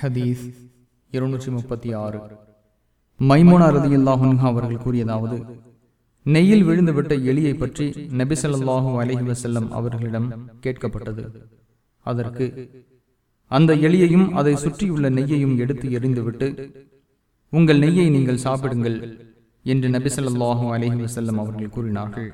ஹதீஸ் இருநூற்றி முப்பத்தி ஆறு. மைமோனா ரதியுல்லாஹுன்ஹா அவர்கள் கூறியதாவது நெய்யில் விழுந்துவிட்ட எலியை பற்றி நபிசல்லாஹூ அலஹி வசல்லம் அவர்களிடம் கேட்கப்பட்டது. அதற்கு அந்த எலியையும் அதை சுற்றியுள்ள நெய்யையும் எடுத்து எறிந்துவிட்டு உங்கள் நெய்யை நீங்கள் சாப்பிடுங்கள் என்று நபிசல்லாஹூ அலஹி வசல்லம் அவர்கள் கூறினார்கள்.